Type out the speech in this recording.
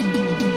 Mm-hmm.